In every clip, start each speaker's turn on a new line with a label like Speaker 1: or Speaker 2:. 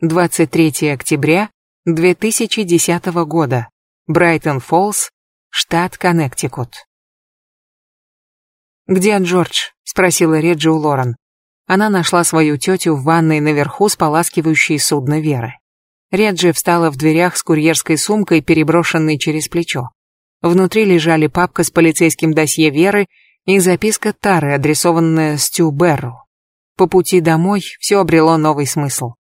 Speaker 1: 23 октября 2010 года. Брайтон-Фоллс, штат Коннектикут. «Где Джордж?» — спросила Реджи у Лорен. Она нашла свою тетю в ванной наверху, споласкивающей судно Веры. Реджи встала в дверях с курьерской сумкой, переброшенной через плечо. Внутри лежали папка с полицейским досье Веры и записка Тары, адресованная Стю Берру. По пути домой все обрело новый смысл.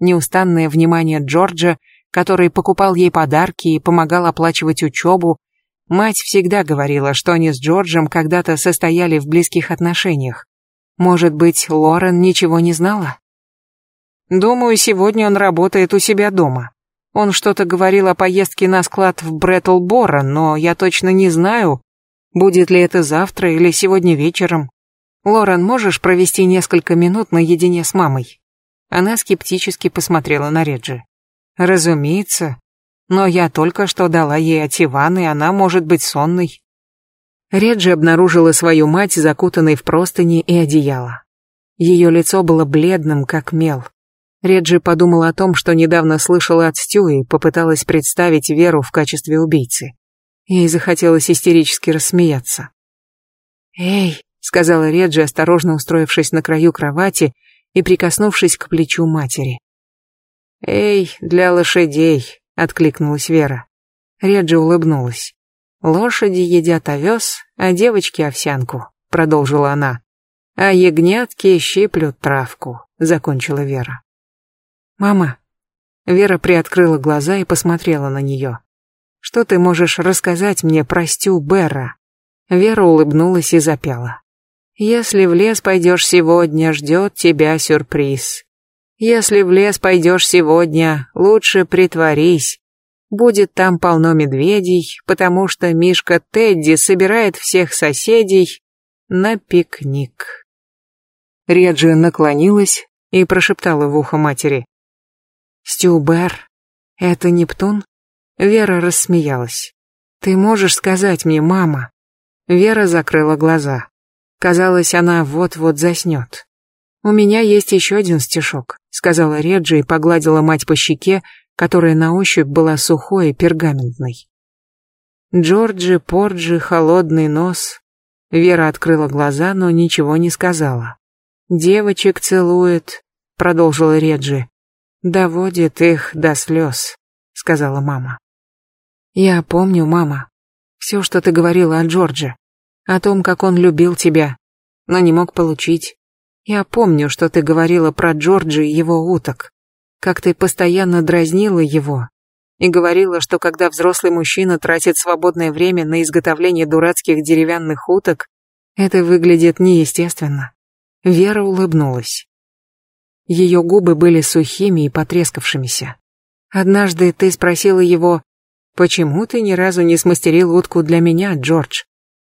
Speaker 1: Неустанное внимание Джорджа, который покупал ей подарки и помогал оплачивать учебу, мать всегда говорила, что они с Джорджем когда-то состояли в близких отношениях. Может быть, Лорен ничего не знала? Думаю, сегодня он работает у себя дома. Он что-то говорил о поездке на склад в Бреттлборо, но я точно не знаю, будет ли это завтра или сегодня вечером. Лорен, можешь провести несколько минут наедине с мамой? Она скептически посмотрела на Реджи. Разумеется, но я только что дала ей ативан, и она может быть сонной. Реджи обнаружила свою мать, закутанной в простыни и одеяло. Ее лицо было бледным, как мел. Реджи подумала о том, что недавно слышала от Стю и попыталась представить Веру в качестве убийцы. Ей захотелось истерически рассмеяться. «Эй», — сказала Реджи, осторожно устроившись на краю кровати и прикоснувшись к плечу матери. «Эй, для лошадей», — откликнулась Вера. Реджи улыбнулась. «Лошади едят овес, а девочки овсянку», — продолжила она. «А ягнятки щиплют травку», — закончила Вера. «Мама». Вера приоткрыла глаза и посмотрела на нее. «Что ты можешь рассказать мне про Стю Берра?» Вера улыбнулась и запела. «Если в лес пойдешь сегодня, ждет тебя сюрприз. Если в лес пойдешь сегодня, лучше притворись. Будет там полно медведей, потому что Мишка Тедди собирает всех соседей на пикник». Реджи наклонилась и прошептала в ухо матери. Стюбер, это Нептун? Вера рассмеялась. Ты можешь сказать мне, мама? Вера закрыла глаза. Казалось, она вот-вот заснет. У меня есть еще один стишок, сказала Реджи и погладила мать по щеке, которая на ощупь была сухой и пергаментной. Джорджи, Порджи, холодный нос. Вера открыла глаза, но ничего не сказала. Девочек целует, продолжила Реджи доводит их до слез», — сказала мама. «Я помню, мама, все, что ты говорила о Джордже, о том, как он любил тебя, но не мог получить. Я помню, что ты говорила про Джорджа и его уток, как ты постоянно дразнила его и говорила, что когда взрослый мужчина тратит свободное время на изготовление дурацких деревянных уток, это выглядит неестественно. Вера улыбнулась. Ее губы были сухими и потрескавшимися. Однажды ты спросила его, «Почему ты ни разу не смастерил утку для меня, Джордж?»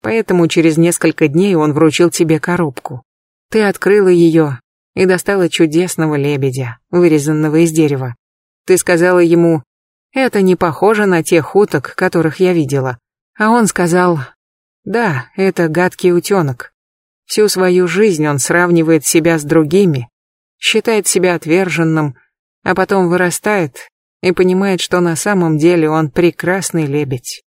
Speaker 1: Поэтому через несколько дней он вручил тебе коробку. Ты открыла ее и достала чудесного лебедя, вырезанного из дерева. Ты сказала ему, «Это не похоже на тех уток, которых я видела». А он сказал, «Да, это гадкий утенок. Всю свою жизнь он сравнивает себя с другими, считает себя отверженным, а потом вырастает и понимает, что на самом деле он прекрасный лебедь.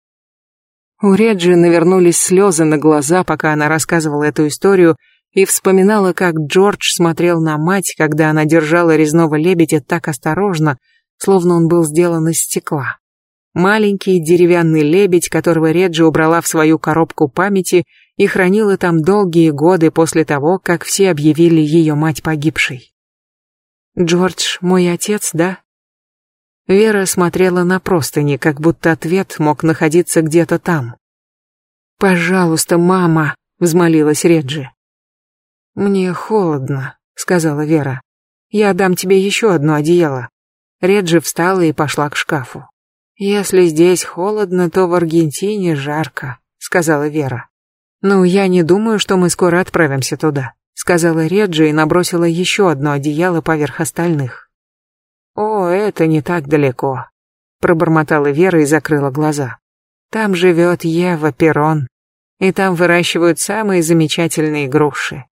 Speaker 1: У Реджи навернулись слезы на глаза, пока она рассказывала эту историю, и вспоминала, как Джордж смотрел на мать, когда она держала резного лебедя так осторожно, словно он был сделан из стекла. Маленький деревянный лебедь, которого Реджи убрала в свою коробку памяти и хранила там долгие годы после того, как все объявили ее мать погибшей. Джордж мой отец, да? Вера смотрела на простыни, как будто ответ мог находиться где-то там. «Пожалуйста, мама», — взмолилась Реджи. «Мне холодно», — сказала Вера. «Я дам тебе еще одно одеяло». Реджи встала и пошла к шкафу. «Если здесь холодно, то в Аргентине жарко», — сказала Вера. «Ну, я не думаю, что мы скоро отправимся туда сказала Реджи и набросила еще одно одеяло поверх остальных. О, это не так далеко, пробормотала Вера и закрыла глаза. Там живет Ева Перрон, и там выращивают самые замечательные груши.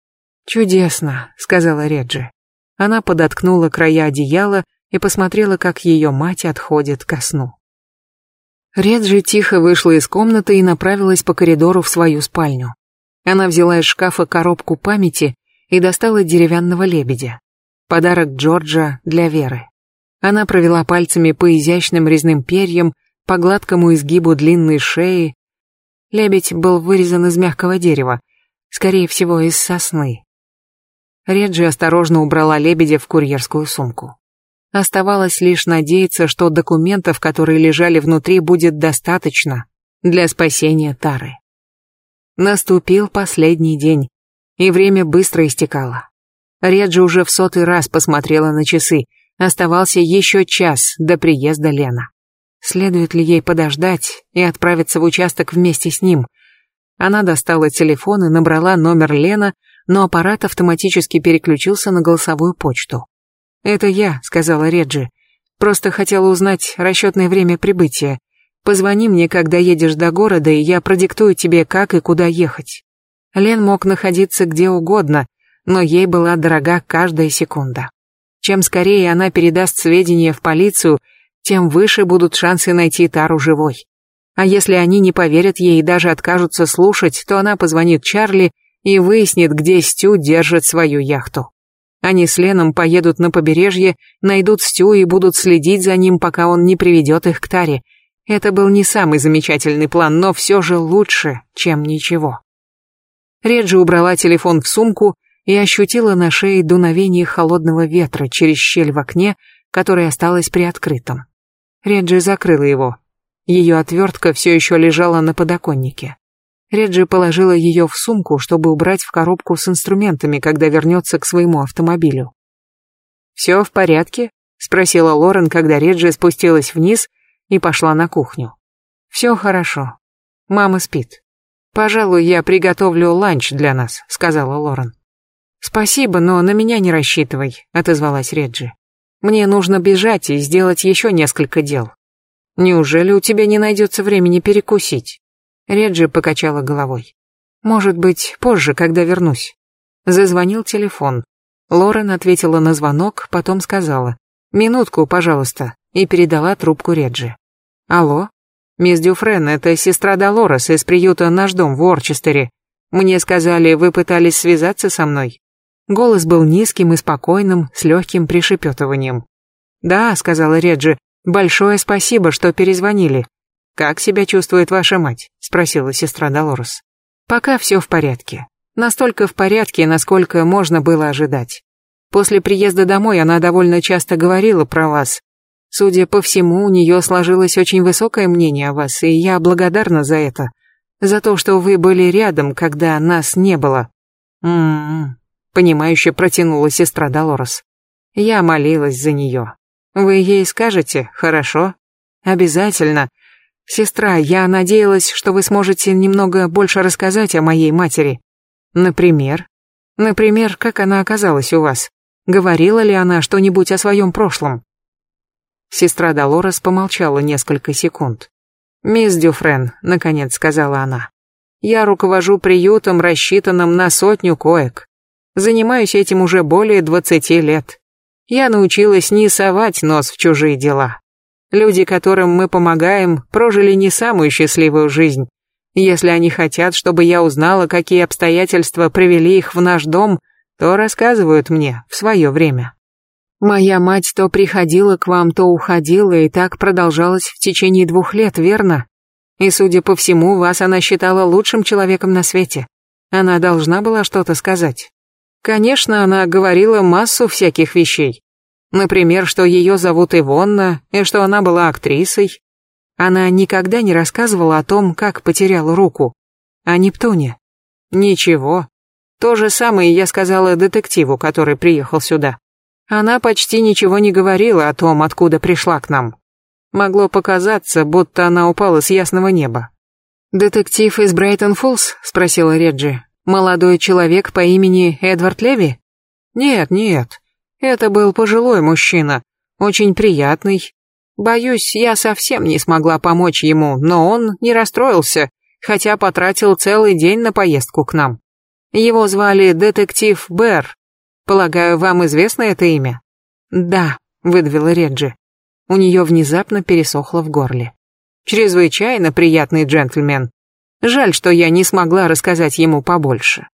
Speaker 1: Чудесно, сказала Реджи. Она подоткнула края одеяла и посмотрела, как ее мать отходит ко сну. Реджи тихо вышла из комнаты и направилась по коридору в свою спальню. Она взяла из шкафа коробку памяти и достала деревянного лебедя. Подарок Джорджа для Веры. Она провела пальцами по изящным резным перьям, по гладкому изгибу длинной шеи. Лебедь был вырезан из мягкого дерева, скорее всего, из сосны. Реджи осторожно убрала лебедя в курьерскую сумку. Оставалось лишь надеяться, что документов, которые лежали внутри, будет достаточно для спасения Тары. Наступил последний день, и время быстро истекало. Реджи уже в сотый раз посмотрела на часы. Оставался еще час до приезда Лена. Следует ли ей подождать и отправиться в участок вместе с ним? Она достала телефон и набрала номер Лена, но аппарат автоматически переключился на голосовую почту. «Это я», — сказала Реджи. «Просто хотела узнать расчетное время прибытия. Позвони мне, когда едешь до города, и я продиктую тебе, как и куда ехать». Лен мог находиться где угодно, но ей была дорога каждая секунда. Чем скорее она передаст сведения в полицию, тем выше будут шансы найти Тару живой. А если они не поверят ей и даже откажутся слушать, то она позвонит Чарли и выяснит, где Стю держит свою яхту. Они с Леном поедут на побережье, найдут Стю и будут следить за ним, пока он не приведет их к Таре. Это был не самый замечательный план, но все же лучше, чем ничего. Реджи убрала телефон в сумку и ощутила на шее дуновение холодного ветра через щель в окне, которая осталась приоткрытым. Реджи закрыла его. Ее отвертка все еще лежала на подоконнике. Реджи положила ее в сумку, чтобы убрать в коробку с инструментами, когда вернется к своему автомобилю. «Все в порядке?» — спросила Лорен, когда Реджи спустилась вниз и пошла на кухню. «Все хорошо. Мама спит. Пожалуй, я приготовлю ланч для нас», — сказала Лорен. «Спасибо, но на меня не рассчитывай», — отозвалась Реджи. «Мне нужно бежать и сделать еще несколько дел. Неужели у тебя не найдется времени перекусить?» Реджи покачала головой. «Может быть, позже, когда вернусь». Зазвонил телефон. Лорен ответила на звонок, потом сказала «Минутку, пожалуйста», и передала трубку Реджи. «Алло? Мисс Дюфрен, это сестра Долорес из приюта «Наш дом» в Уорчестере. Мне сказали, вы пытались связаться со мной?» Голос был низким и спокойным, с легким пришепетыванием. «Да», — сказала Реджи, — «большое спасибо, что перезвонили. «Как себя чувствует ваша мать?» — спросила сестра Долорес. «Пока все в порядке. Настолько в порядке, насколько можно было ожидать. После приезда домой она довольно часто говорила про вас. Судя по всему, у нее сложилось очень высокое мнение о вас, и я благодарна за это. За то, что вы были рядом, когда нас не было». «М-м-м», понимающе протянула сестра Долорес. «Я молилась за нее. Вы ей скажете, хорошо?» «Обязательно. «Сестра, я надеялась, что вы сможете немного больше рассказать о моей матери. Например? Например, как она оказалась у вас? Говорила ли она что-нибудь о своем прошлом?» Сестра Долорес помолчала несколько секунд. «Мисс Дюфрен», — наконец сказала она, — «я руковожу приютом, рассчитанным на сотню коек. Занимаюсь этим уже более двадцати лет. Я научилась не совать нос в чужие дела. Люди, которым мы помогаем, прожили не самую счастливую жизнь. Если они хотят, чтобы я узнала, какие обстоятельства привели их в наш дом, то рассказывают мне в свое время. Моя мать то приходила к вам, то уходила, и так продолжалось в течение двух лет, верно? И, судя по всему, вас она считала лучшим человеком на свете. Она должна была что-то сказать. Конечно, она говорила массу всяких вещей. Например, что ее зовут Ивонна и что она была актрисой. Она никогда не рассказывала о том, как потеряла руку. О Нептуне. Ничего. То же самое я сказала детективу, который приехал сюда. Она почти ничего не говорила о том, откуда пришла к нам. Могло показаться, будто она упала с ясного неба. «Детектив из Брайтон-Фоллс?» — спросила Реджи. «Молодой человек по имени Эдвард Леви?» «Нет, нет. Это был пожилой мужчина, очень приятный. Боюсь, я совсем не смогла помочь ему, но он не расстроился, хотя потратил целый день на поездку к нам. Его звали детектив Бэр. Полагаю, вам известно это имя? Да, выдавила Реджи. У нее внезапно пересохло в горле. Чрезвычайно приятный джентльмен. Жаль, что я не смогла рассказать ему побольше.